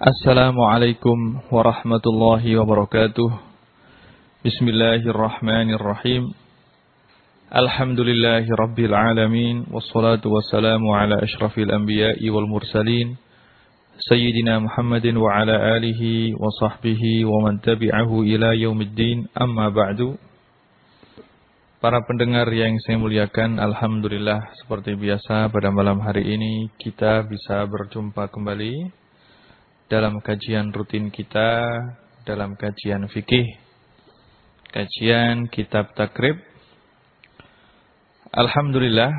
Assalamualaikum warahmatullahi wabarakatuh. Bismillahirrahmanirrahim. Alhamdulillahi rabbil alamin wassalatu wassalamu ala asyrafil anbiya'i wal mursalin sayyidina Muhammadin wa ala alihi wa sahbihi wa man tabi'ahu ila yaumiddin amma ba'du. Para pendengar yang saya muliakan, Alhamdulillah seperti biasa pada malam hari ini kita bisa berjumpa kembali dalam kajian rutin kita dalam kajian fikih, kajian kitab takrib. Alhamdulillah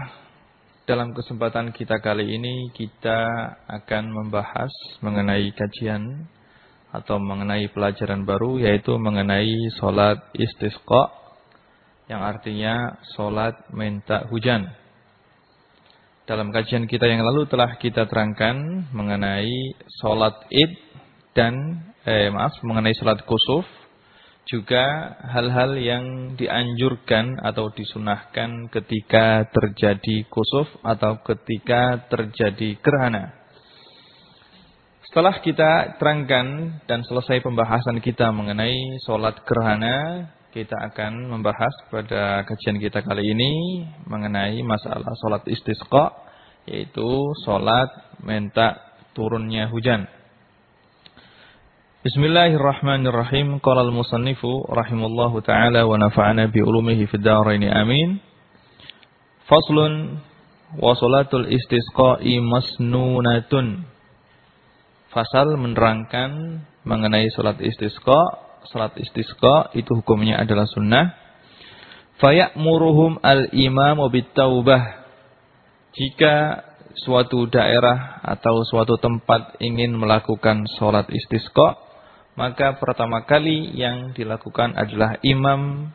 dalam kesempatan kita kali ini kita akan membahas mengenai kajian atau mengenai pelajaran baru yaitu mengenai solat istisqa yang artinya solat minta hujan. Dalam kajian kita yang lalu telah kita terangkan mengenai solat id dan eh, maaf mengenai solat kusuf juga hal-hal yang dianjurkan atau disunahkan ketika terjadi kusuf atau ketika terjadi gerhana. Setelah kita terangkan dan selesai pembahasan kita mengenai solat gerhana, kita akan membahas pada kajian kita kali ini mengenai masalah solat istisqa, yaitu solat minta turunnya hujan. Bismillahirrahmanirrahim. Qala al-musannifu rahimallahu taala wa nafa'ana bi ulumihi fid dharain amin. Faslun wa salatul istisqa'i masnunatun. Fasal menerangkan mengenai salat istisqa salat istisqa itu hukumnya adalah sunnah. Faya'muruhum al-imam taubah. Jika suatu daerah atau suatu tempat ingin melakukan salat istisqa, maka pertama kali yang dilakukan adalah imam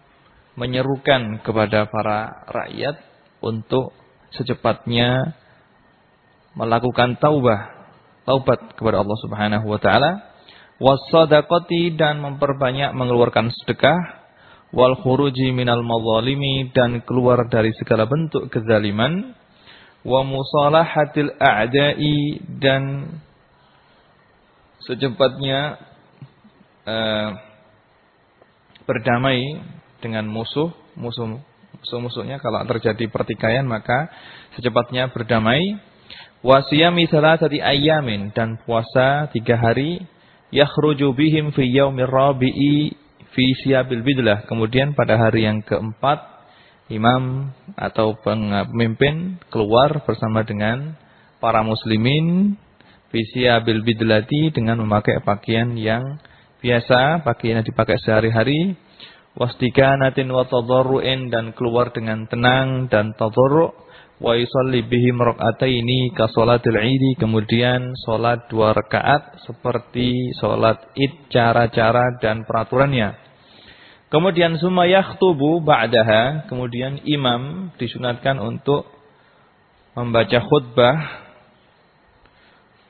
menyerukan kepada para rakyat untuk secepatnya melakukan taubah, taubat kepada Allah Subhanahu wa taala wasadaqati dan memperbanyak mengeluarkan sedekah wal khuruji minal madzalimi dan keluar dari segala bentuk kezaliman wa musalahatil a'da'i dan secepatnya uh, berdamai dengan musuh musuh musuh-musuhnya. Kalau terjadi pertikaian maka secepatnya berdamai. Wasiyami salasati ayamin dan puasa tiga hari yakhruju bihim fi yaumir rabi'i fi siyabil bidlah. Kemudian pada hari yang keempat imam atau pemimpin keluar bersama dengan para muslimin fi siyabil bidlati dengan memakai pakaian yang biasa, pakaian yang dipakai sehari-hari wastikanatin wa tadarru'in dan keluar dengan tenang dan tadarru' wa yusalli bihim rak'ataini ka salatil idi kemudian salat dua rakaat seperti salat id cara-cara dan peraturannya. Kemudian summa yakhtubu ba'daha kemudian imam disunatkan untuk membaca khutbah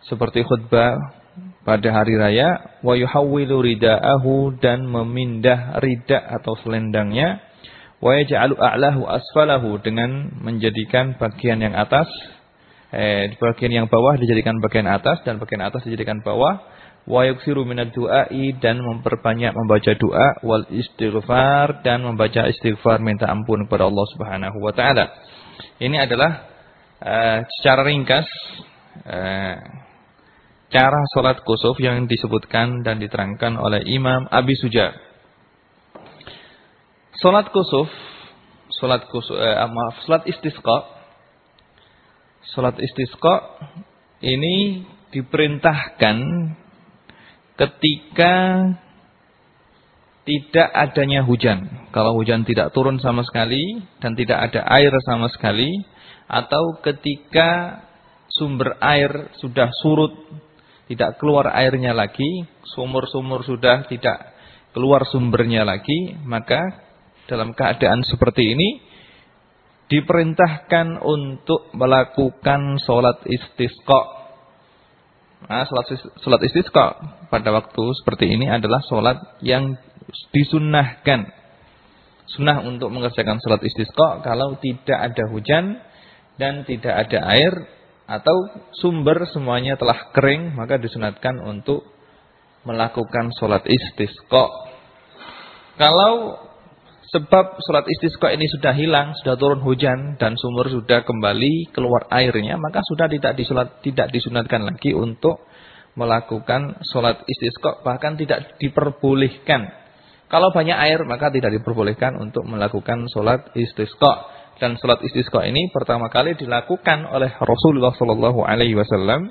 seperti khutbah pada hari raya. Wa yuhawwilu ridaahu dan memindah rida atau selendangnya wa yaj'alu a'lahu asfalahu dengan menjadikan bagian yang atas eh bagian yang bawah dijadikan bagian atas dan bagian atas dijadikan bawah. Wa yuksiru minad du'ai dan memperbanyak membaca doa. Wal istighfar dan membaca istighfar minta ampun kepada Allah Subhanahu wa taala. Ini adalah uh, secara ringkas uh, cara salat kusuf yang disebutkan dan diterangkan oleh Imam Abi Suja Salat kusuf, salat kusuf, eh, maaf, salat istisqa. Salat istisqa ini diperintahkan ketika tidak adanya hujan. Kalau hujan tidak turun sama sekali dan tidak ada air sama sekali atau ketika sumber air sudah surut, tidak keluar airnya lagi, sumur-sumur sudah tidak keluar sumbernya lagi, maka dalam keadaan seperti ini diperintahkan untuk melakukan sholat istisqa. Nah, sholat, sholat istisqa pada waktu seperti ini adalah sholat yang disunnahkan. Sunnah untuk mengerjakan sholat istisqa kalau tidak ada hujan dan tidak ada air atau sumber semuanya telah kering, maka disunatkan untuk melakukan sholat istisqa. Kalau sebab sholat istisqa ini sudah hilang, sudah turun hujan dan sumber sudah kembali keluar airnya, maka sudah tidak disulat, tidak disunatkan lagi untuk melakukan sholat istisqa, bahkan tidak diperbolehkan. Kalau banyak air maka tidak diperbolehkan untuk melakukan sholat istisqa. Dan sholat istisqa ini pertama kali dilakukan oleh Rasulullah Shallallahu Alaihi Wasallam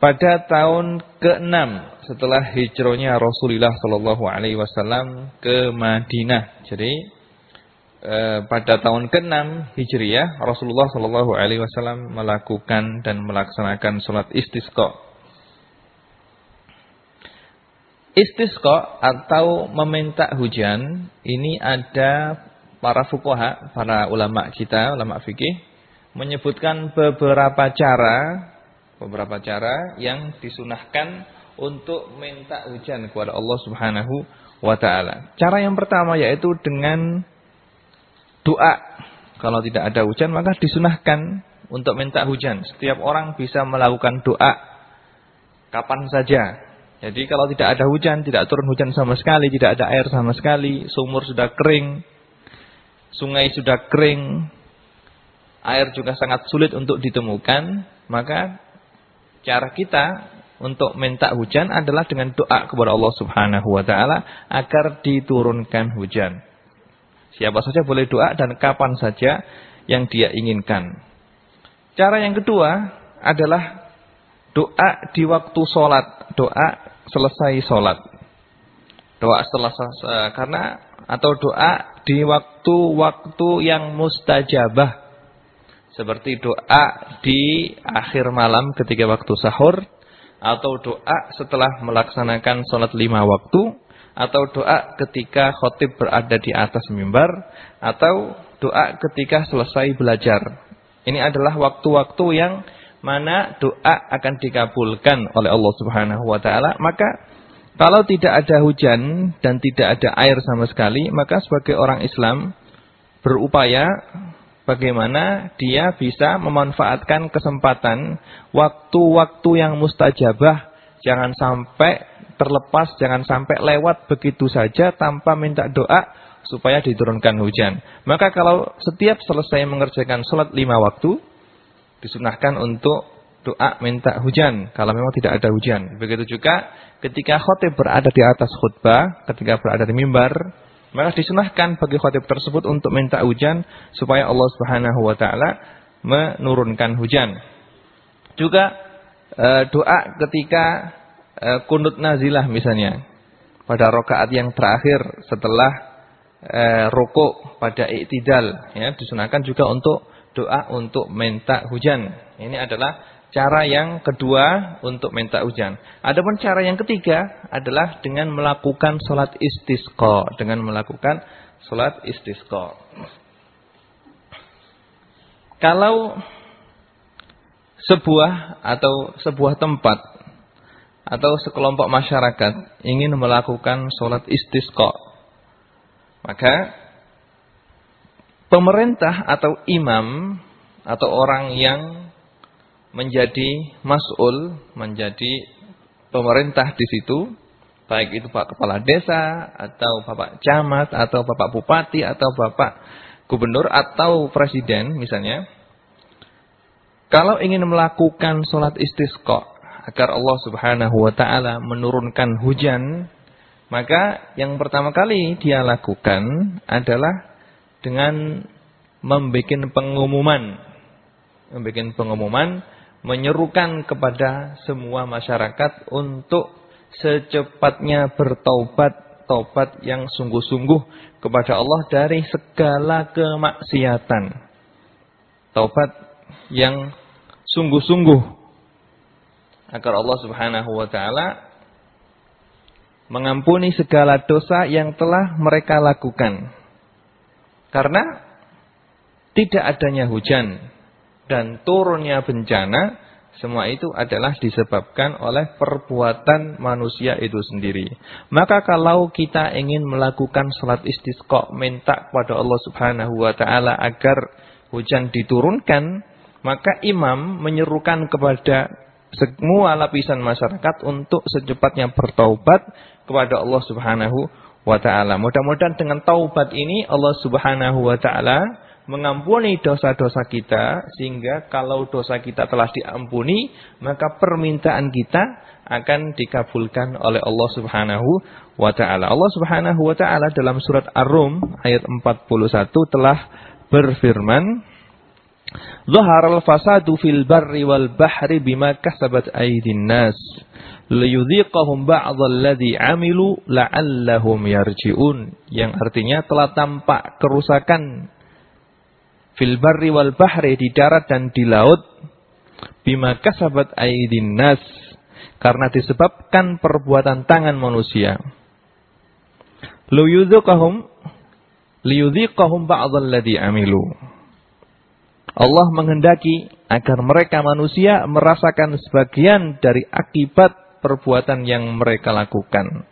pada tahun ke-6 setelah hijrahnya Rasulullah Shallallahu Alaihi Wasallam ke Madinah. Jadi eh, pada tahun ke-6 hijriah Rasulullah Shallallahu Alaihi Wasallam melakukan dan melaksanakan sholat istisqa. Istisqa atau meminta hujan ini ada para fuqaha, para ulama kita, ulama fikih menyebutkan beberapa cara beberapa cara yang disunahkan untuk minta hujan kepada Allah Subhanahu wa taala. Cara yang pertama yaitu dengan doa. Kalau tidak ada hujan maka disunahkan untuk minta hujan. Setiap orang bisa melakukan doa kapan saja. Jadi kalau tidak ada hujan, tidak turun hujan sama sekali, tidak ada air sama sekali, sumur sudah kering, sungai sudah kering, air juga sangat sulit untuk ditemukan, maka cara kita untuk minta hujan adalah dengan doa kepada Allah Subhanahu wa taala agar diturunkan hujan. Siapa saja boleh doa dan kapan saja yang dia inginkan. Cara yang kedua adalah doa di waktu sholat, doa selesai sholat. Doa selesai karena atau doa di waktu-waktu yang mustajabah. Seperti doa di akhir malam ketika waktu sahur. Atau doa setelah melaksanakan sholat lima waktu. Atau doa ketika khotib berada di atas mimbar. Atau doa ketika selesai belajar. Ini adalah waktu-waktu yang mana doa akan dikabulkan oleh Allah Subhanahu wa taala, maka kalau tidak ada hujan dan tidak ada air sama sekali, maka sebagai orang Islam berupaya bagaimana dia bisa memanfaatkan kesempatan waktu-waktu yang mustajabah. Jangan sampai terlepas, jangan sampai lewat begitu saja tanpa minta doa supaya diturunkan hujan. Maka kalau setiap selesai mengerjakan sholat lima waktu, disunahkan untuk doa minta hujan kalau memang tidak ada hujan. Begitu juga ketika khotib berada di atas khutbah, ketika berada di mimbar, maka disunahkan bagi khotib tersebut untuk minta hujan supaya Allah Subhanahu wa taala menurunkan hujan. Juga e, doa ketika e, kunut nazilah misalnya pada rakaat yang terakhir setelah e, rukuk pada iktidal ya disunahkan juga untuk doa untuk minta hujan. Ini adalah cara yang kedua untuk minta hujan. Adapun cara yang ketiga adalah dengan melakukan sholat istisqa. Dengan melakukan sholat istisqa. Kalau sebuah atau sebuah tempat atau sekelompok masyarakat ingin melakukan sholat istisqa. Maka pemerintah atau imam atau orang yang menjadi mas'ul, menjadi pemerintah di situ, baik itu Pak Kepala Desa, atau Bapak Camat, atau Bapak Bupati, atau Bapak Gubernur, atau Presiden misalnya, kalau ingin melakukan sholat istisqa, agar Allah subhanahu wa ta'ala menurunkan hujan, maka yang pertama kali dia lakukan adalah dengan membuat pengumuman. Membuat pengumuman menyerukan kepada semua masyarakat untuk secepatnya bertaubat, taubat yang sungguh-sungguh kepada Allah dari segala kemaksiatan. Taubat yang sungguh-sungguh agar Allah Subhanahu wa taala mengampuni segala dosa yang telah mereka lakukan. Karena tidak adanya hujan dan turunnya bencana, semua itu adalah disebabkan oleh perbuatan manusia itu sendiri. Maka kalau kita ingin melakukan salat istisqa, minta kepada Allah Subhanahu wa taala agar hujan diturunkan, Maka imam menyerukan kepada semua lapisan masyarakat untuk secepatnya bertaubat kepada Allah Subhanahu wa taala. Mudah-mudahan dengan taubat ini Allah Subhanahu wa taala mengampuni dosa-dosa kita sehingga kalau dosa kita telah diampuni maka permintaan kita akan dikabulkan oleh Allah Subhanahu wa taala. Allah Subhanahu wa taala dalam surat Ar-Rum ayat 41 telah berfirman Zaharal fasadu fil barri wal bahri bima kasabat aydin nas liyudhiqahum ba'dalladzi amilu la'allahum yarji'un yang artinya telah tampak kerusakan fil barri wal bahri di darat dan di laut bima kasabat aydin nas karena disebabkan perbuatan tangan manusia liyudhiqahum liyudhiqahum ba'dalladzi amilu Allah menghendaki agar mereka manusia merasakan sebagian dari akibat perbuatan yang mereka lakukan.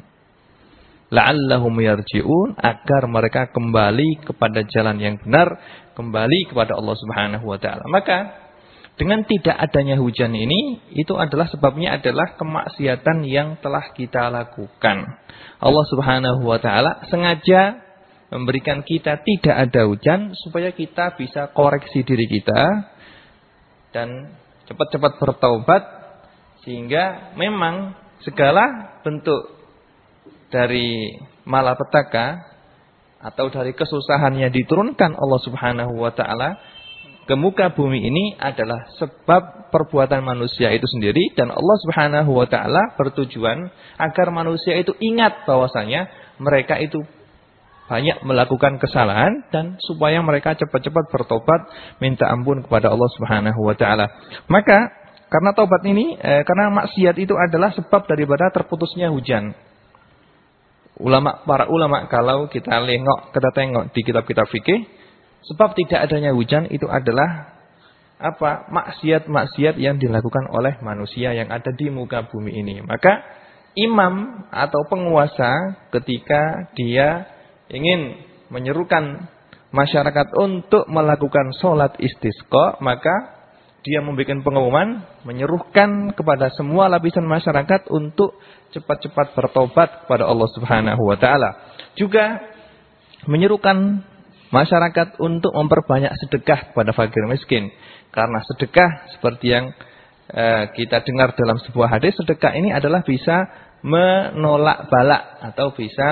La'allahum yarji'un agar mereka kembali kepada jalan yang benar, kembali kepada Allah Subhanahu wa taala. Maka dengan tidak adanya hujan ini itu adalah sebabnya adalah kemaksiatan yang telah kita lakukan. Allah Subhanahu wa taala sengaja memberikan kita tidak ada hujan supaya kita bisa koreksi diri kita dan cepat-cepat bertaubat sehingga memang segala bentuk dari malapetaka atau dari kesusahan yang diturunkan Allah Subhanahu wa taala ke muka bumi ini adalah sebab perbuatan manusia itu sendiri dan Allah Subhanahu wa taala bertujuan agar manusia itu ingat bahwasanya mereka itu banyak melakukan kesalahan dan supaya mereka cepat-cepat bertobat minta ampun kepada Allah Subhanahu wa taala. Maka karena tobat ini eh, karena maksiat itu adalah sebab daripada terputusnya hujan. Ulama para ulama kalau kita lengok kita tengok di kitab-kitab fikih sebab tidak adanya hujan itu adalah apa maksiat-maksiat yang dilakukan oleh manusia yang ada di muka bumi ini. Maka imam atau penguasa ketika dia ingin menyerukan masyarakat untuk melakukan sholat istisqa, maka dia membuat pengumuman, menyerukan kepada semua lapisan masyarakat untuk cepat-cepat bertobat kepada Allah Subhanahu wa taala. Juga menyerukan masyarakat untuk memperbanyak sedekah kepada fakir miskin. Karena sedekah seperti yang eh, kita dengar dalam sebuah hadis, sedekah ini adalah bisa menolak balak atau bisa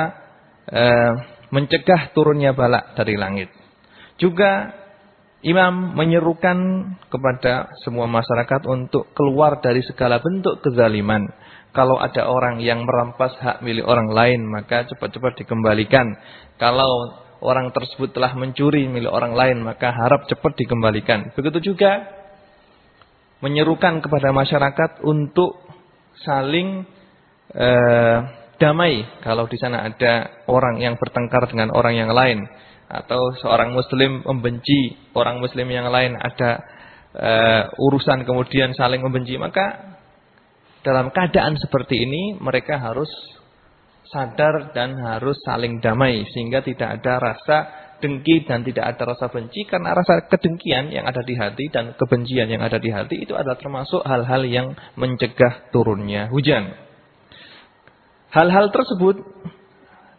eh, mencegah turunnya balak dari langit. Juga imam menyerukan kepada semua masyarakat untuk keluar dari segala bentuk kezaliman. Kalau ada orang yang merampas hak milik orang lain, maka cepat-cepat dikembalikan. Kalau orang tersebut telah mencuri milik orang lain, maka harap cepat dikembalikan. Begitu juga menyerukan kepada masyarakat untuk saling eh, damai kalau di sana ada orang yang bertengkar dengan orang yang lain atau seorang muslim membenci orang muslim yang lain ada uh, urusan kemudian saling membenci maka dalam keadaan seperti ini mereka harus sadar dan harus saling damai sehingga tidak ada rasa dengki dan tidak ada rasa benci karena rasa kedengkian yang ada di hati dan kebencian yang ada di hati itu adalah termasuk hal-hal yang mencegah turunnya hujan. Hal-hal tersebut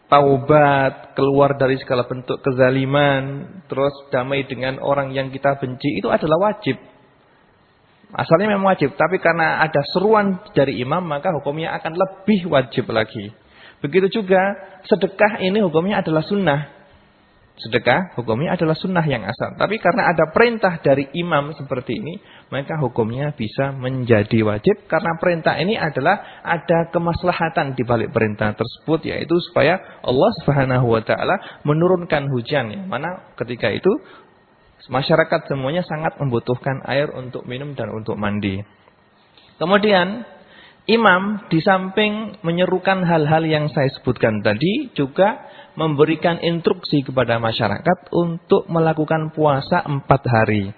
taubat, keluar dari segala bentuk kezaliman, terus damai dengan orang yang kita benci itu adalah wajib. Asalnya memang wajib, tapi karena ada seruan dari imam maka hukumnya akan lebih wajib lagi. Begitu juga sedekah ini hukumnya adalah sunnah. Sedekah hukumnya adalah sunnah yang asal. Tapi karena ada perintah dari imam seperti ini, maka hukumnya bisa menjadi wajib. Karena perintah ini adalah ada kemaslahatan di balik perintah tersebut, yaitu supaya Allah Subhanahu Wa Taala menurunkan hujan. Yang mana ketika itu masyarakat semuanya sangat membutuhkan air untuk minum dan untuk mandi. Kemudian imam di samping menyerukan hal-hal yang saya sebutkan tadi juga memberikan instruksi kepada masyarakat untuk melakukan puasa empat hari.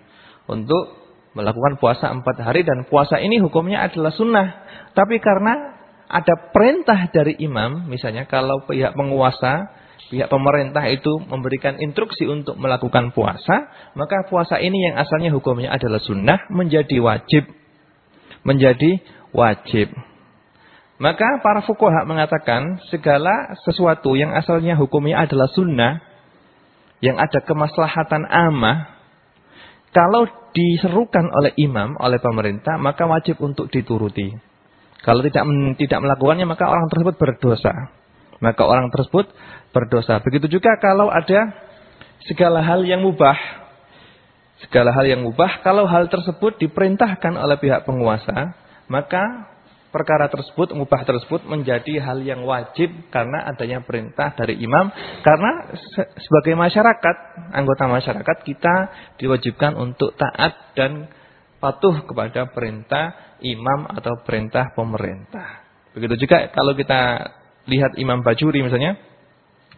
Untuk melakukan puasa empat hari dan puasa ini hukumnya adalah sunnah. Tapi karena ada perintah dari imam, misalnya kalau pihak penguasa pihak pemerintah itu memberikan instruksi untuk melakukan puasa, maka puasa ini yang asalnya hukumnya adalah sunnah menjadi wajib. Menjadi wajib. Maka para fukoha mengatakan segala sesuatu yang asalnya hukumnya adalah sunnah, yang ada kemaslahatan amah, kalau diserukan oleh imam, oleh pemerintah, maka wajib untuk dituruti. Kalau tidak tidak melakukannya, maka orang tersebut berdosa. Maka orang tersebut berdosa. Begitu juga kalau ada segala hal yang mubah. Segala hal yang mubah, kalau hal tersebut diperintahkan oleh pihak penguasa, maka perkara tersebut, mubah tersebut menjadi hal yang wajib karena adanya perintah dari imam. Karena sebagai masyarakat, anggota masyarakat kita diwajibkan untuk taat dan patuh kepada perintah imam atau perintah pemerintah. Begitu juga kalau kita lihat Imam Bajuri misalnya,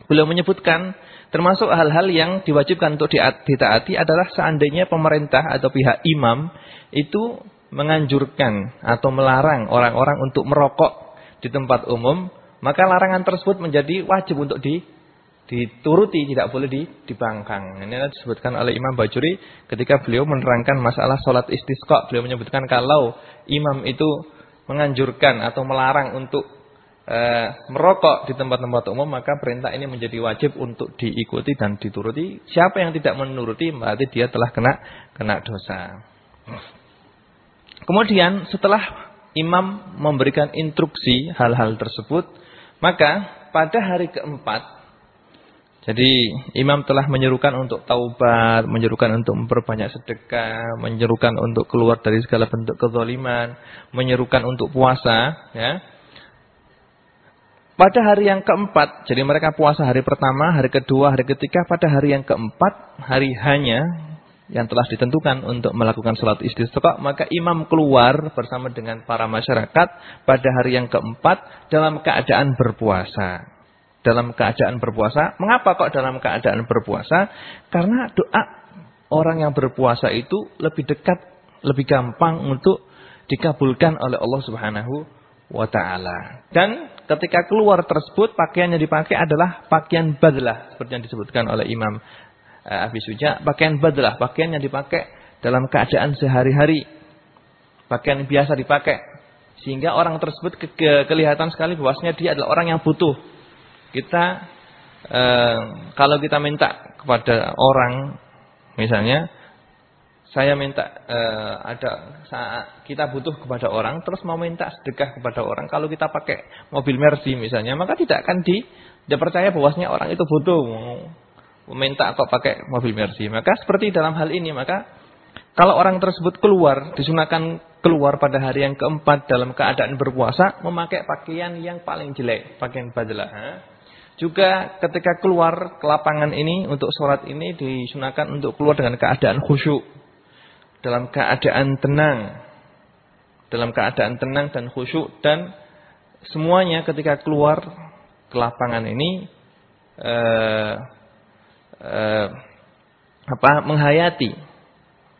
beliau menyebutkan termasuk hal-hal yang diwajibkan untuk ditaati adalah seandainya pemerintah atau pihak imam itu menganjurkan atau melarang orang-orang untuk merokok di tempat umum, maka larangan tersebut menjadi wajib untuk di, dituruti, tidak boleh di, dibangkang. Ini disebutkan oleh Imam Bajuri ketika beliau menerangkan masalah sholat istisqa. Beliau menyebutkan kalau imam itu menganjurkan atau melarang untuk e, merokok di tempat-tempat umum, maka perintah ini menjadi wajib untuk diikuti dan dituruti. Siapa yang tidak menuruti, berarti dia telah kena kena dosa. Kemudian setelah imam memberikan instruksi hal-hal tersebut, maka pada hari keempat, jadi imam telah menyerukan untuk taubat, menyerukan untuk memperbanyak sedekah, menyerukan untuk keluar dari segala bentuk kezaliman, menyerukan untuk puasa, ya. Pada hari yang keempat, jadi mereka puasa hari pertama, hari kedua, hari ketiga, pada hari yang keempat, hari hanya yang telah ditentukan untuk melakukan sholat istisqa, maka imam keluar bersama dengan para masyarakat pada hari yang keempat dalam keadaan berpuasa. Dalam keadaan berpuasa. Mengapa kok dalam keadaan berpuasa? Karena doa orang yang berpuasa itu lebih dekat, lebih gampang untuk dikabulkan oleh Allah Subhanahu wa taala. Dan ketika keluar tersebut pakaian yang dipakai adalah pakaian badlah seperti yang disebutkan oleh Imam Abi Suja, pakaian badlah, pakaian yang dipakai dalam keadaan sehari-hari. Pakaian yang biasa dipakai. Sehingga orang tersebut ke ke kelihatan sekali bahwasanya dia adalah orang yang butuh. Kita uh, kalau kita minta kepada orang misalnya saya minta uh, ada saat kita butuh kepada orang terus mau minta sedekah kepada orang kalau kita pakai mobil Mercy misalnya maka tidak akan di dia bahwasanya orang itu butuh meminta kok pakai mobil Mercy. Maka seperti dalam hal ini, maka kalau orang tersebut keluar, disunahkan keluar pada hari yang keempat dalam keadaan berpuasa, memakai pakaian yang paling jelek, pakaian badlah. Juga ketika keluar ke lapangan ini, untuk sholat ini disunahkan untuk keluar dengan keadaan khusyuk. Dalam keadaan tenang. Dalam keadaan tenang dan khusyuk. Dan semuanya ketika keluar ke lapangan ini, eh, eh, apa menghayati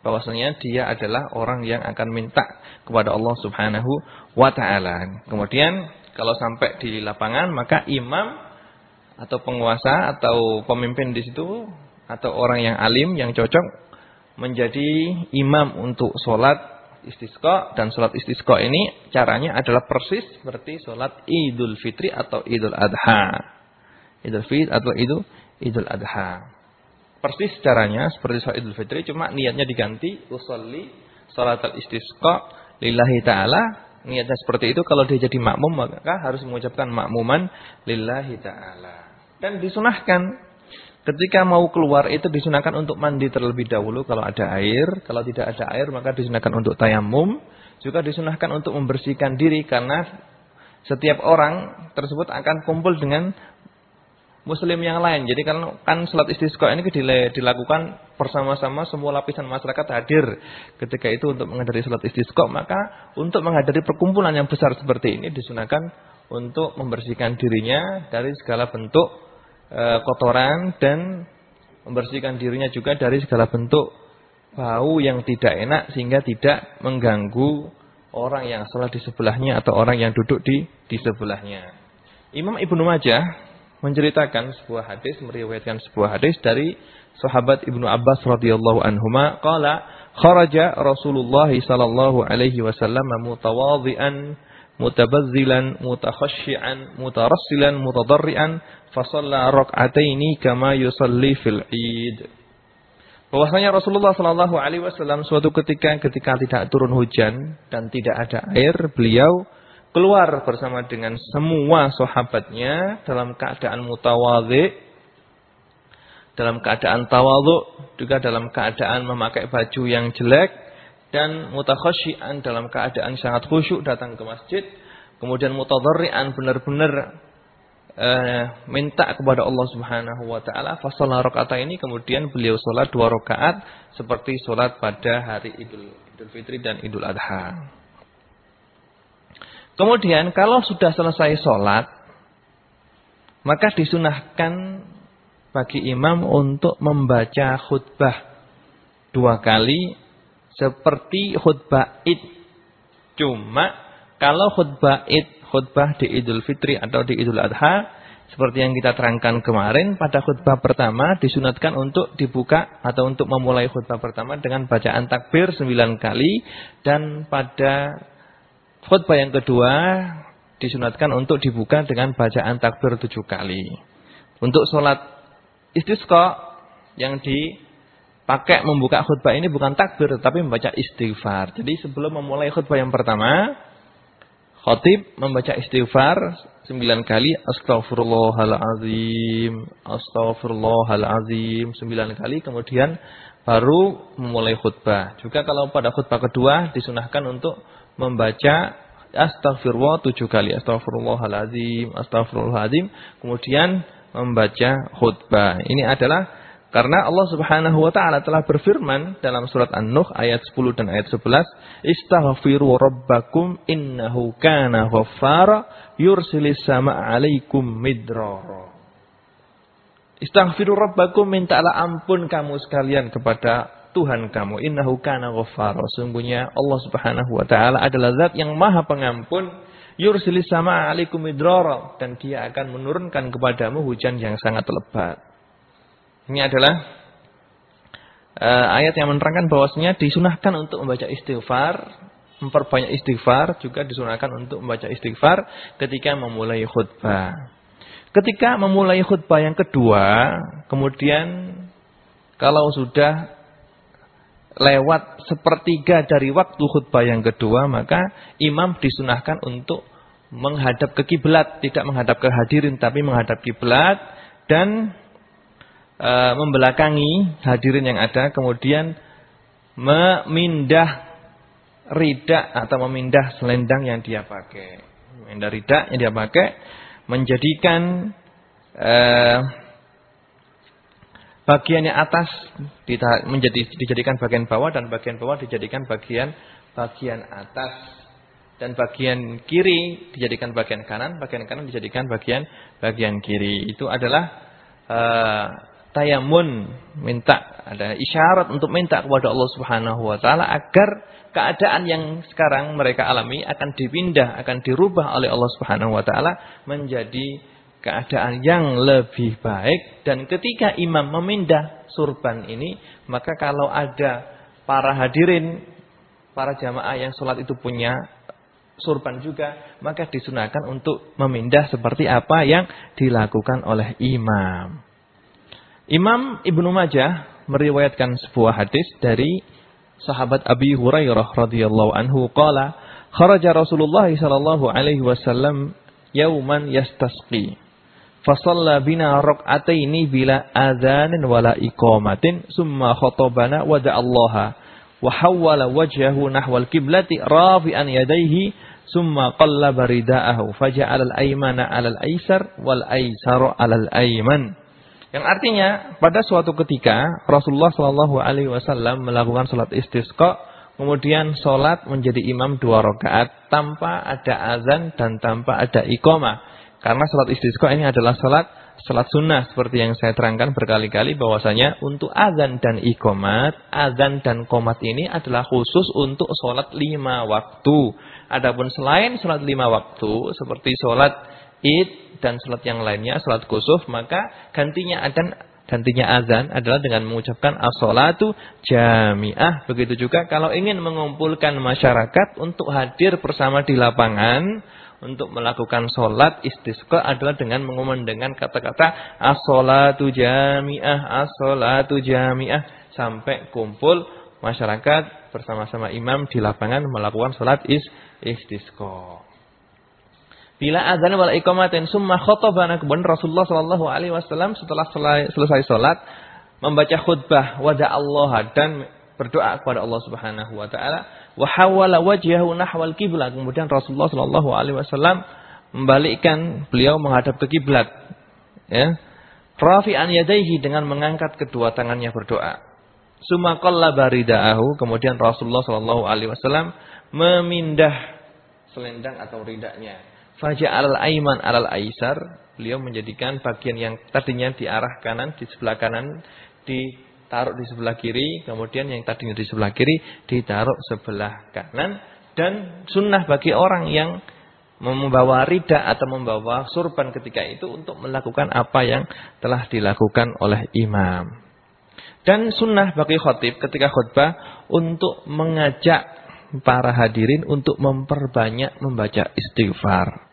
bahwasanya dia adalah orang yang akan minta kepada Allah Subhanahu wa taala. Kemudian kalau sampai di lapangan maka imam atau penguasa atau pemimpin di situ atau orang yang alim yang cocok menjadi imam untuk sholat istisqa dan sholat istisqa ini caranya adalah persis seperti sholat idul fitri atau idul adha. Idul fitri atau idul idul adha. Persis caranya seperti sholat Idul Fitri cuma niatnya diganti usolli salat al-istisqa lillahi taala. Niatnya seperti itu kalau dia jadi makmum maka harus mengucapkan makmuman lillahi taala. Dan disunahkan ketika mau keluar itu disunahkan untuk mandi terlebih dahulu kalau ada air, kalau tidak ada air maka disunahkan untuk tayamum, juga disunahkan untuk membersihkan diri karena setiap orang tersebut akan kumpul dengan muslim yang lain. Jadi kan kan salat istisqa ini dilakukan bersama-sama semua lapisan masyarakat hadir ketika itu untuk menghadiri salat istisqa, maka untuk menghadiri perkumpulan yang besar seperti ini disunahkan untuk membersihkan dirinya dari segala bentuk e, kotoran dan membersihkan dirinya juga dari segala bentuk bau yang tidak enak sehingga tidak mengganggu orang yang salat di sebelahnya atau orang yang duduk di di sebelahnya. Imam Ibnu Majah menceritakan sebuah hadis, meriwayatkan sebuah hadis dari sahabat Ibnu Abbas radhiyallahu anhuma qala kharaja Rasulullah sallallahu alaihi wasallam mutawadhi'an mutabazzilan mutakhashshi'an mutarassilan mutadarrian fa shalla rak'ataini kama yusalli fil Id bahwasanya Rasulullah Shallallahu Alaihi Wasallam suatu ketika ketika tidak turun hujan dan tidak ada air, beliau keluar bersama dengan semua sahabatnya dalam keadaan mutawadhi, dalam keadaan tawadhu, juga dalam keadaan memakai baju yang jelek dan mutakhasyian dalam keadaan sangat khusyuk datang ke masjid, kemudian mutadarrian benar-benar uh, minta kepada Allah Subhanahu wa taala fasalla rakaat ini kemudian beliau sholat dua rakaat seperti sholat pada hari Idul Idul Fitri dan Idul Adha. Kemudian kalau sudah selesai sholat maka disunahkan bagi imam untuk membaca khutbah dua kali seperti khutbah id. Cuma kalau khutbah id khutbah di Idul Fitri atau di Idul Adha seperti yang kita terangkan kemarin pada khutbah pertama disunatkan untuk dibuka atau untuk memulai khutbah pertama dengan bacaan takbir sembilan kali dan pada khutbah yang kedua disunatkan untuk dibuka dengan bacaan takbir tujuh kali. Untuk sholat istisqa yang dipakai membuka khutbah ini bukan takbir tetapi membaca istighfar. Jadi sebelum memulai khutbah yang pertama Khatib membaca istighfar sembilan kali astagfirullahalazim astagfirullahalazim sembilan kali kemudian baru memulai khutbah. Juga kalau pada khutbah kedua disunahkan untuk membaca astagfirullah tujuh kali astagfirullahalazim astagfirullahalazim kemudian membaca khutbah. Ini adalah karena Allah Subhanahu wa taala telah berfirman dalam surat An-Nuh ayat 10 dan ayat 11, "Istaghfiru rabbakum innahu kana ghaffara yursilis samaa'a 'alaikum midrara." Istaghfiru rabbakum mintalah ampun kamu sekalian kepada Tuhan kamu. Innahu kana ghaffara. Sungguhnya Allah Subhanahu wa taala adalah zat yang Maha Pengampun. Yursilis samaa'a 'alaikum midrara dan dia akan menurunkan kepadamu hujan yang sangat lebat. Ini adalah uh, ayat yang menerangkan bahwasanya disunahkan untuk membaca istighfar, memperbanyak istighfar, juga disunahkan untuk membaca istighfar ketika memulai khutbah. Ketika memulai khutbah yang kedua, kemudian kalau sudah lewat sepertiga dari waktu khutbah yang kedua, maka imam disunahkan untuk menghadap ke kiblat, tidak menghadap ke hadirin tapi menghadap kiblat dan e, membelakangi hadirin yang ada kemudian memindah rida atau memindah selendang yang dia pakai. Memindah rida yang dia pakai menjadikan e, bagiannya atas menjadi dijadikan bagian bawah dan bagian bawah dijadikan bagian bagian atas dan bagian kiri dijadikan bagian kanan, bagian kanan dijadikan bagian bagian kiri. Itu adalah uh, tayamun minta ada isyarat untuk minta kepada Allah Subhanahu wa taala agar keadaan yang sekarang mereka alami akan dipindah akan dirubah oleh Allah Subhanahu wa taala menjadi keadaan yang lebih baik. Dan ketika imam memindah surban ini maka kalau ada para hadirin para jamaah yang sholat itu punya surban juga maka disunahkan untuk memindah seperti apa yang dilakukan oleh imam. Imam Ibnu Majah meriwayatkan sebuah hadis dari sahabat Abi Hurairah radhiyallahu anhu. Qala kharaja Rasulullah sallallahu alaihi wasallam yauman yastasqi fasalla bina rak'ataini bila adzanin wala iqamatin summa khatabana wa da'allaha wa hawwala wajhahu nahwal qiblati rafi'an yadayhi summa qallaba rida'ahu faja'ala al-aymana 'ala al-aysar wal aysara 'ala al-ayman yang artinya pada suatu ketika Rasulullah Shallallahu Alaihi Wasallam melakukan sholat istisqa, kemudian sholat menjadi imam dua rakaat tanpa ada azan dan tanpa ada iqamah. Karena sholat istisqa ini adalah sholat sholat sunnah seperti yang saya terangkan berkali-kali bahwasanya untuk azan dan iqamat, azan dan komat ini adalah khusus untuk sholat lima waktu. Adapun selain sholat lima waktu seperti sholat id dan salat yang lainnya, salat kusuf, maka gantinya adzan gantinya azan adalah dengan mengucapkan as-salatu jami'ah. Begitu juga kalau ingin mengumpulkan masyarakat untuk hadir bersama di lapangan untuk melakukan sholat istisqa adalah dengan mengumandangkan kata-kata as-salatu jami'ah, as-salatu jami'ah sampai kumpul masyarakat bersama-sama imam di lapangan melakukan sholat is istisqa. Bila azan wal iqamatin summa khotobana kemudian Rasulullah wasallam setelah selesai salat membaca khutbah wada Allah dan berdoa kepada Allah Subhanahu wa taala wa hawala wajhahu nahwal kiblat kemudian Rasulullah Shallallahu alaihi wasallam membalikkan beliau menghadap ke kiblat ya. Rafi'an yadayhi dengan mengangkat kedua tangannya berdoa. Summa qallaba ridaahu. Kemudian Rasulullah Shallallahu alaihi wasallam memindah selendang atau ridaknya Faja'al aiman alal aisar. Beliau menjadikan bagian yang tadinya di arah kanan, di sebelah kanan, ditaruh di sebelah kiri. Kemudian yang tadinya di sebelah kiri, ditaruh sebelah kanan. Dan sunnah bagi orang yang membawa rida atau membawa surban ketika itu untuk melakukan apa yang telah dilakukan oleh imam. Dan sunnah bagi khotib ketika khutbah untuk mengajak para hadirin untuk memperbanyak membaca istighfar.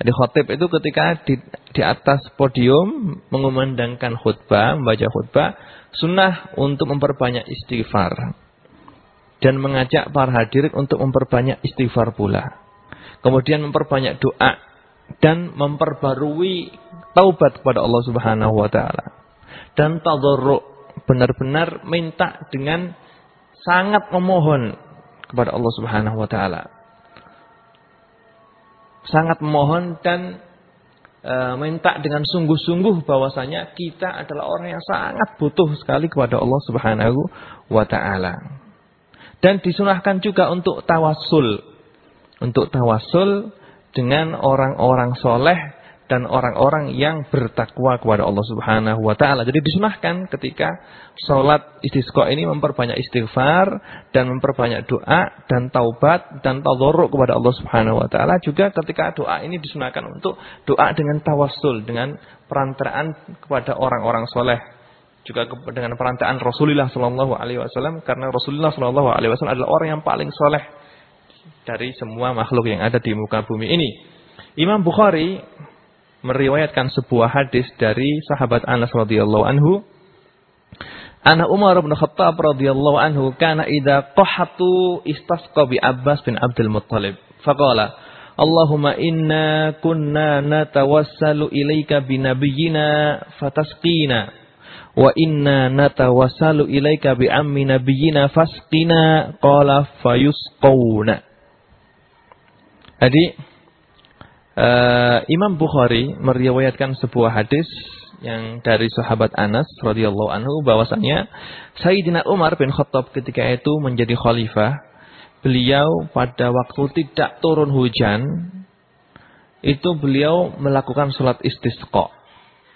Jadi khotib itu ketika di, di atas podium mengumandangkan khutbah, membaca khutbah, sunnah untuk memperbanyak istighfar. Dan mengajak para hadirin untuk memperbanyak istighfar pula. Kemudian memperbanyak doa dan memperbarui taubat kepada Allah Subhanahu wa taala. Dan tadarruk benar-benar minta dengan sangat memohon kepada Allah Subhanahu wa taala sangat memohon dan e, minta dengan sungguh-sungguh bahwasanya kita adalah orang yang sangat butuh sekali kepada Allah Subhanahu wa taala. Dan disunahkan juga untuk tawassul. Untuk tawassul dengan orang-orang soleh dan orang-orang yang bertakwa kepada Allah Subhanahu wa taala. Jadi disunahkan ketika salat istisqa ini memperbanyak istighfar dan memperbanyak doa dan taubat dan tadarruk kepada Allah Subhanahu wa taala. Juga ketika doa ini disunahkan untuk doa dengan tawassul dengan perantaraan kepada orang-orang soleh juga dengan perantaraan Rasulullah Shallallahu Alaihi Wasallam karena Rasulullah Shallallahu Alaihi Wasallam adalah orang yang paling soleh dari semua makhluk yang ada di muka bumi ini. Imam Bukhari meriwayatkan sebuah hadis dari sahabat Anas radhiyallahu anhu. Ana Umar bin Khattab radhiyallahu anhu kana idza qahatu istasqa bi Abbas bin Abdul Muttalib. Faqala Allahumma inna kunna natawassalu ilaika bi nabiyyina fatasqina. Wa inna natawassalu ilaika bi ammi nabiyyina fasqina. Qala fayusqawna. Jadi Uh, Imam Bukhari meriwayatkan sebuah hadis yang dari sahabat Anas radhiyallahu anhu bahwasanya Sayyidina Umar bin Khattab ketika itu menjadi khalifah, beliau pada waktu tidak turun hujan itu beliau melakukan salat istisqa.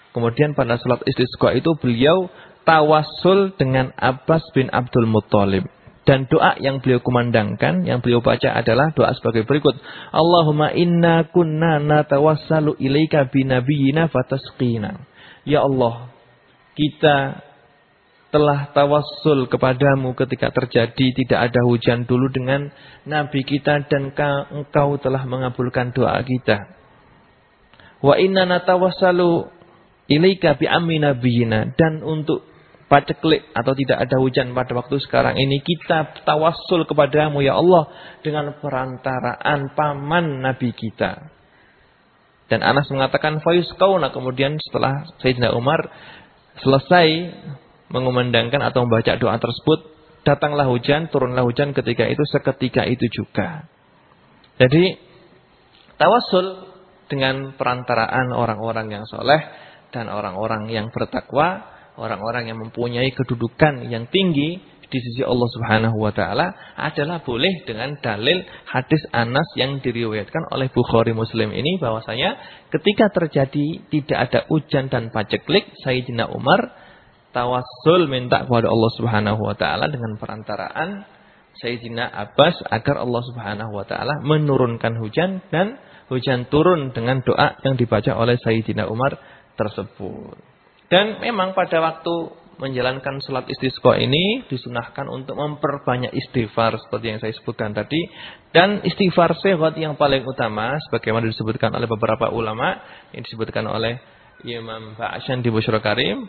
Kemudian pada salat istisqa itu beliau tawassul dengan Abbas bin Abdul Muttalib. Dan doa yang beliau kumandangkan, yang beliau baca adalah doa sebagai berikut. Allahumma inna kunna natawassalu ilaika binabiyina fatasqina. Ya Allah, kita telah tawassul kepadamu ketika terjadi tidak ada hujan dulu dengan Nabi kita dan engkau telah mengabulkan doa kita. Wa inna natawassalu ilaika bi nabiyina dan untuk paceklik atau tidak ada hujan pada waktu sekarang ini kita tawassul kepadamu ya Allah dengan perantaraan paman Nabi kita. Dan Anas mengatakan fayus kauna kemudian setelah Sayyidina Umar selesai mengumandangkan atau membaca doa tersebut datanglah hujan, turunlah hujan ketika itu seketika itu juga. Jadi tawassul dengan perantaraan orang-orang yang soleh dan orang-orang yang bertakwa orang-orang yang mempunyai kedudukan yang tinggi di sisi Allah Subhanahu wa taala adalah boleh dengan dalil hadis Anas yang diriwayatkan oleh Bukhari Muslim ini bahwasanya ketika terjadi tidak ada hujan dan paceklik Sayyidina Umar tawassul minta kepada Allah Subhanahu wa taala dengan perantaraan Sayyidina Abbas agar Allah Subhanahu wa taala menurunkan hujan dan hujan turun dengan doa yang dibaca oleh Sayyidina Umar tersebut. Dan memang pada waktu menjalankan sholat istisqa ini disunahkan untuk memperbanyak istighfar seperti yang saya sebutkan tadi. Dan istighfar sehat yang paling utama sebagaimana disebutkan oleh beberapa ulama, yang disebutkan oleh Imam Ba'asyan di Bushra Karim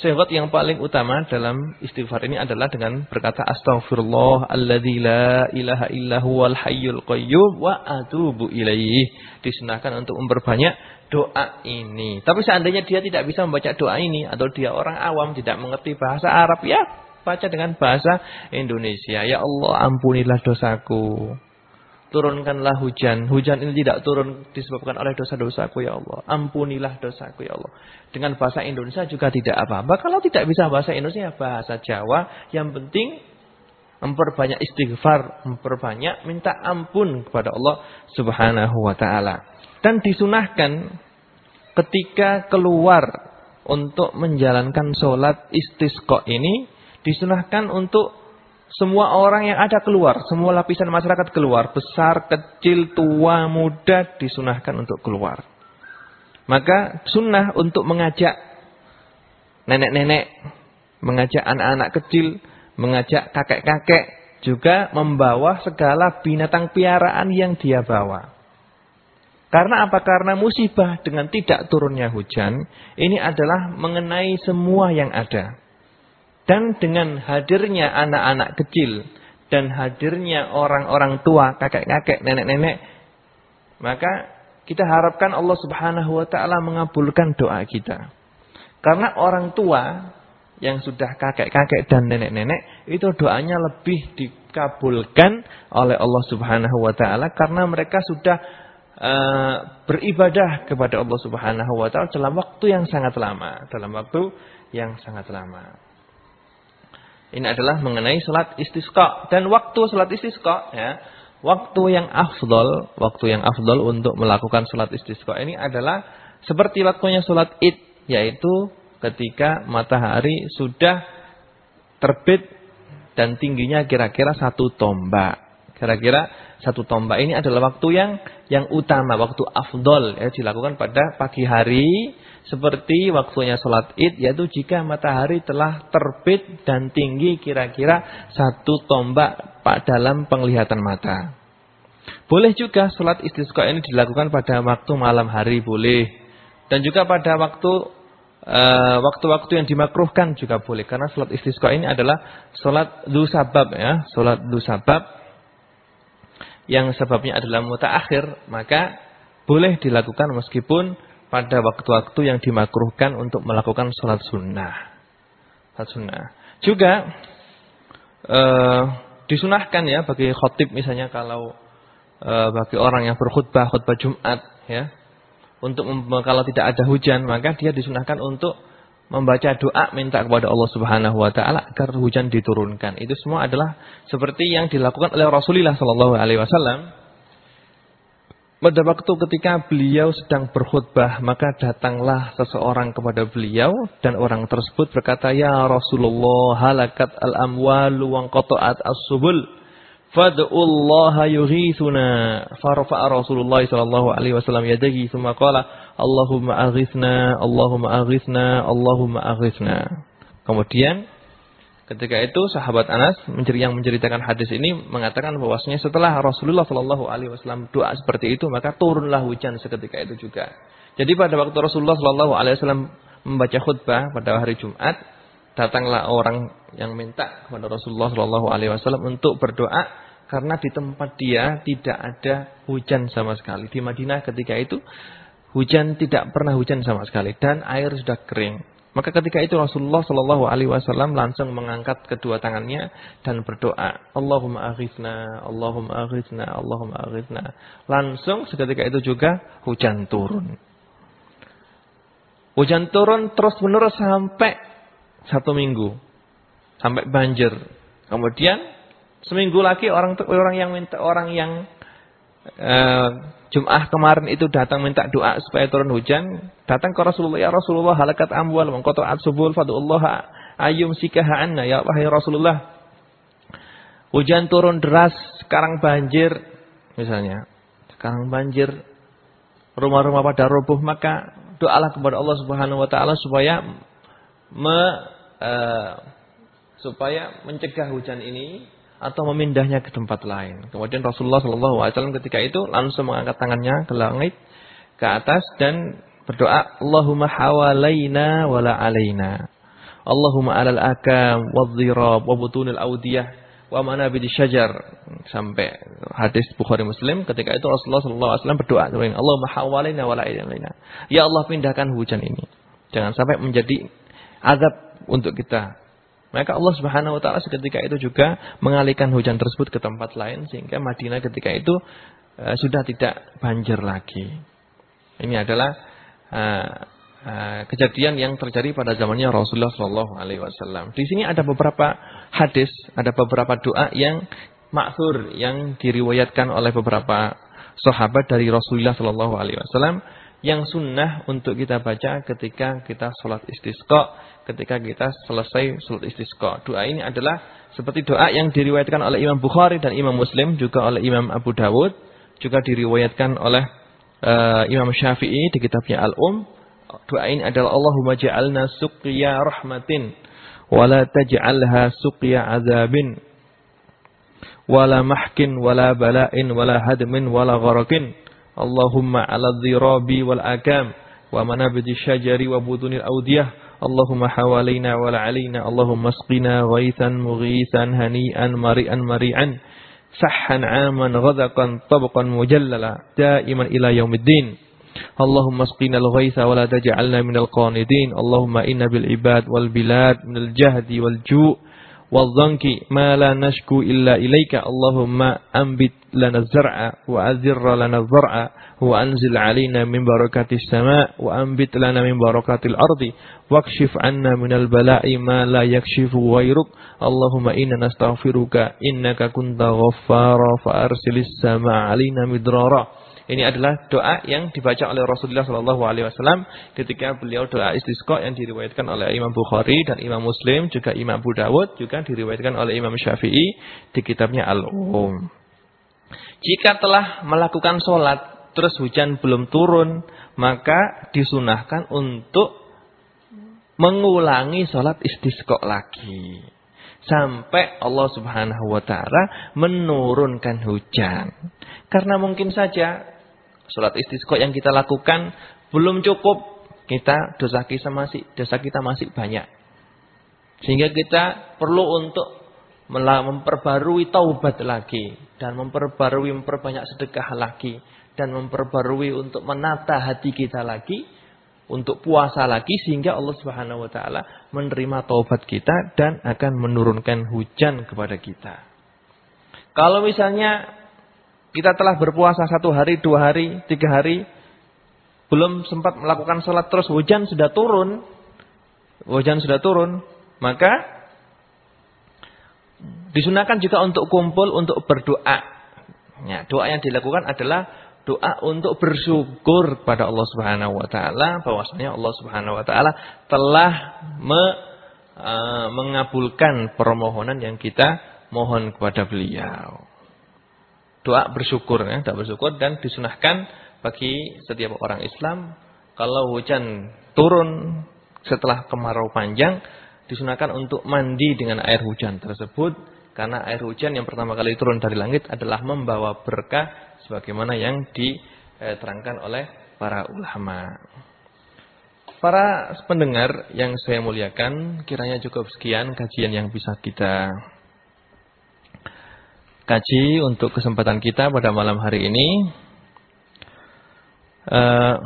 Sehat yang paling utama dalam istighfar ini adalah dengan berkata astaghfirullah alladzi la ilaha illa huwal hayyul qayyum wa atubu ilaih. Disunahkan untuk memperbanyak doa ini. Tapi seandainya dia tidak bisa membaca doa ini atau dia orang awam tidak mengerti bahasa Arab ya baca dengan bahasa Indonesia. Ya Allah ampunilah dosaku. Turunkanlah hujan. Hujan ini tidak turun disebabkan oleh dosa-dosaku ya Allah. Ampunilah dosaku ya Allah. Dengan bahasa Indonesia juga tidak apa-apa. Kalau tidak bisa bahasa Indonesia, bahasa Jawa. Yang penting memperbanyak istighfar. Memperbanyak minta ampun kepada Allah subhanahu wa ta'ala. Dan disunahkan ketika keluar untuk menjalankan sholat istisqa ini. Disunahkan untuk semua orang yang ada keluar, semua lapisan masyarakat keluar, besar, kecil, tua, muda disunahkan untuk keluar. Maka sunnah untuk mengajak nenek-nenek, mengajak anak-anak kecil, mengajak kakek-kakek, juga membawa segala binatang piaraan yang dia bawa. Karena apa? Karena musibah dengan tidak turunnya hujan, ini adalah mengenai semua yang ada. Dan dengan hadirnya anak-anak kecil dan hadirnya orang-orang tua, kakek-kakek, nenek-nenek, maka kita harapkan Allah Subhanahu wa taala mengabulkan doa kita. Karena orang tua yang sudah kakek-kakek dan nenek-nenek itu doanya lebih dikabulkan oleh Allah Subhanahu wa taala karena mereka sudah uh, beribadah kepada Allah Subhanahu wa taala dalam waktu yang sangat lama, dalam waktu yang sangat lama. Ini adalah mengenai salat istisqa dan waktu salat istisqa ya. Waktu yang afdol, waktu yang afdol untuk melakukan salat istisqa ini adalah seperti waktunya salat Id yaitu ketika matahari sudah terbit dan tingginya kira-kira satu tombak. Kira-kira satu tombak ini adalah waktu yang yang utama, waktu afdol ya dilakukan pada pagi hari seperti waktunya sholat id yaitu jika matahari telah terbit dan tinggi kira-kira satu tombak dalam penglihatan mata. Boleh juga sholat istisqa ini dilakukan pada waktu malam hari boleh. Dan juga pada waktu eh, waktu-waktu yang dimakruhkan juga boleh. Karena sholat istisqa ini adalah sholat du sabab ya. Sholat du sabab yang sebabnya adalah mutaakhir. Maka boleh dilakukan meskipun pada waktu-waktu yang dimakruhkan untuk melakukan sholat sunnah. Sholat sunnah. Juga uh, disunahkan ya bagi khotib misalnya kalau uh, bagi orang yang berkhutbah khutbah Jumat ya untuk kalau tidak ada hujan maka dia disunahkan untuk membaca doa minta kepada Allah Subhanahu wa taala agar hujan diturunkan. Itu semua adalah seperti yang dilakukan oleh Rasulullah sallallahu alaihi wasallam pada waktu ketika beliau sedang berkhutbah, maka datanglah seseorang kepada beliau dan orang tersebut berkata, "Ya Rasulullah, halakat al-amwalu wa qata'at as-subul. Fad'ullaha yughithuna." Farfa'a Rasulullah sallallahu alaihi wasallam yadihi thumma qala, "Allahumma aghithna, Allahumma aghithna, Allahumma aghithna." Kemudian Ketika itu sahabat Anas yang menceritakan hadis ini mengatakan bahwasanya setelah Rasulullah Shallallahu Alaihi Wasallam doa seperti itu maka turunlah hujan seketika itu juga. Jadi pada waktu Rasulullah Shallallahu Alaihi Wasallam membaca khutbah pada hari Jumat datanglah orang yang minta kepada Rasulullah Shallallahu Alaihi Wasallam untuk berdoa karena di tempat dia tidak ada hujan sama sekali di Madinah ketika itu hujan tidak pernah hujan sama sekali dan air sudah kering. Maka ketika itu Rasulullah Shallallahu Alaihi Wasallam langsung mengangkat kedua tangannya dan berdoa, Allahumma aghithna, Allahumma aghithna, Allahumma aghithna. Langsung seketika itu juga hujan turun. Hujan turun terus menerus sampai satu minggu, sampai banjir. Kemudian seminggu lagi orang orang yang minta orang yang uh, Jum'ah kemarin itu datang minta doa supaya turun hujan, datang ke Rasulullah, ya Rasulullah halakat amwal wa qata'at subul fadullah ayyum sikaha anna ya wahai Rasulullah. Hujan turun deras, sekarang banjir misalnya. Sekarang banjir, rumah-rumah pada roboh, maka doalah kepada Allah Subhanahu wa taala supaya me, uh, supaya mencegah hujan ini atau memindahnya ke tempat lain. Kemudian Rasulullah Shallallahu alaihi wasallam ketika itu langsung mengangkat tangannya ke langit ke atas dan berdoa Allahumma hawalaina wala alaina. Allahumma alal akam wadhirab wa butunil audiyah wa manabidi syajar sampai hadis Bukhari Muslim ketika itu Rasulullah sallallahu alaihi wasallam berdoa Allahumma hawalaina wala alaina. Ya Allah pindahkan hujan ini. Jangan sampai menjadi azab untuk kita. Maka Allah Subhanahu wa taala seketika itu juga mengalihkan hujan tersebut ke tempat lain sehingga Madinah ketika itu uh, sudah tidak banjir lagi. Ini adalah uh, uh, kejadian yang terjadi pada zamannya Rasulullah Shallallahu Alaihi Wasallam. Di sini ada beberapa hadis, ada beberapa doa yang maksur yang diriwayatkan oleh beberapa sahabat dari Rasulullah Shallallahu Alaihi Wasallam yang sunnah untuk kita baca ketika kita sholat istisqa, ketika kita selesai sholat istisqa. Doa ini adalah seperti doa yang diriwayatkan oleh Imam Bukhari dan Imam Muslim, juga oleh Imam Abu Dawud, juga diriwayatkan oleh uh, Imam Syafi'i di kitabnya Al-Um. Doa ini adalah Allahumma ja'alna suqya rahmatin wa la taj'alha suqya azabin wa la mahkin wa la bala'in wa la hadmin wa la. Allahumma 'ala dhirabi wal akam wa manabidi syajari wa budunil awdiyah. Allahumma hawalina wa la 'alaina. Allahumma asqina ghaithan mughisan hani'an mari'an mari'an. صحا عاما غدقا طبقا مجللا دائما إلى يوم الدين اللهم اسقنا الغيث ولا تجعلنا من القانتين اللهم إن بالعباد والبلاد من الجهد والجوع wadhanki ma la nashku illa ilaika Allahumma ambit lana zar'a wa azirra lana zar'a wa anzil alaina min barakati sama wa ambit lana min barakati al-ardi wakshif anna min al-bala'i ma la yakshifu ghayruk. Allahumma inna nastaghfiruka innaka kunta ghaffara fa arsilis sama alaina midrara. Ini adalah doa yang dibaca oleh Rasulullah Shallallahu Alaihi Wasallam ketika beliau doa istisqa yang diriwayatkan oleh Imam Bukhari dan Imam Muslim juga Imam Abu Dawud juga diriwayatkan oleh Imam Syafi'i di kitabnya Al-Um. Jika telah melakukan sholat terus hujan belum turun maka disunahkan untuk mengulangi sholat istisqa lagi sampai Allah Subhanahu wa taala menurunkan hujan. Karena mungkin saja Sholat istisqa yang kita lakukan belum cukup. Kita dosa kita masih dosa kita masih banyak. Sehingga kita perlu untuk memperbarui taubat lagi dan memperbarui memperbanyak sedekah lagi dan memperbarui untuk menata hati kita lagi untuk puasa lagi sehingga Allah Subhanahu wa taala menerima taubat kita dan akan menurunkan hujan kepada kita. Kalau misalnya kita telah berpuasa satu hari, dua hari, tiga hari. Belum sempat melakukan sholat terus hujan sudah turun. Hujan sudah turun. Maka disunahkan juga untuk kumpul untuk berdoa. Ya, doa yang dilakukan adalah doa untuk bersyukur pada Allah Subhanahu wa taala bahwasanya Allah Subhanahu wa taala telah me, uh, mengabulkan permohonan yang kita mohon kepada beliau doa bersyukur ya, doa bersyukur dan disunahkan bagi setiap orang Islam kalau hujan turun setelah kemarau panjang disunahkan untuk mandi dengan air hujan tersebut karena air hujan yang pertama kali turun dari langit adalah membawa berkah sebagaimana yang diterangkan oleh para ulama. Para pendengar yang saya muliakan, kiranya cukup sekian kajian yang bisa kita kaji untuk kesempatan kita pada malam hari ini. Uh,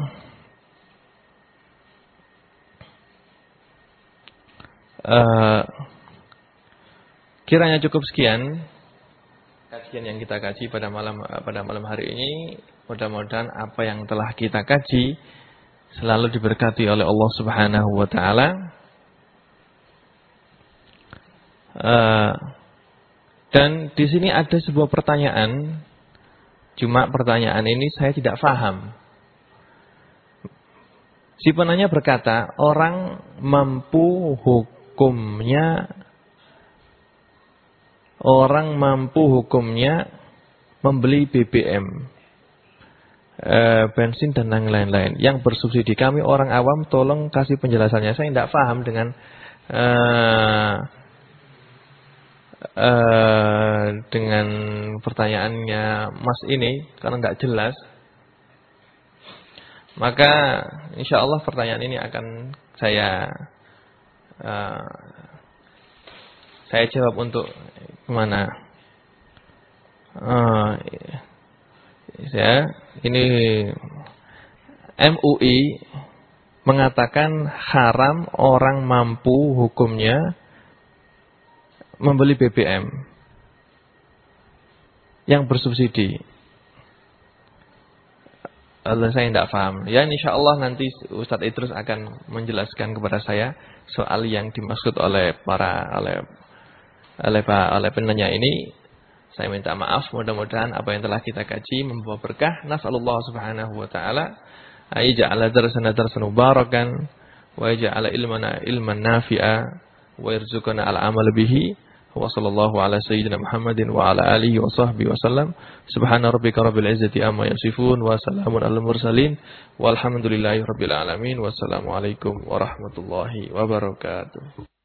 uh, kiranya cukup sekian kajian yang kita kaji pada malam pada malam hari ini. Mudah-mudahan apa yang telah kita kaji selalu diberkati oleh Allah Subhanahu wa taala. Uh, dan di sini ada sebuah pertanyaan. Cuma pertanyaan ini saya tidak paham. Si penanya berkata, orang mampu hukumnya orang mampu hukumnya membeli BBM. e, bensin dan lain-lain yang bersubsidi. Kami orang awam tolong kasih penjelasannya. Saya tidak paham dengan e, e, dengan pertanyaannya Mas ini karena tidak jelas. Maka insya Allah pertanyaan ini akan saya uh, saya jawab untuk ke mana? Uh, ya, ini MUI mengatakan haram orang mampu hukumnya membeli BBM yang bersubsidi. Allah saya tidak paham. Ya insya Allah nanti Ustadz Idrus akan menjelaskan kepada saya soal yang dimaksud oleh para oleh oleh oleh penanya ini. Saya minta maaf. Mudah-mudahan apa yang telah kita kaji membawa berkah. Nasallallahu subhanahu wa taala ayja'ala darsana darsan mubarakan wa yaj'ala ilmana ilman nafi'a wa yarzuqana al-amal bihi wa sallallahu ala sayyidina Muhammadin wa ala alihi wa sahbihi wa sallam. Subhana rabbika rabbil izzati amma yasifun wa salamun alal mursalin. Walhamdulillahi rabbil alamin. Wassalamu alaikum warahmatullahi wabarakatuh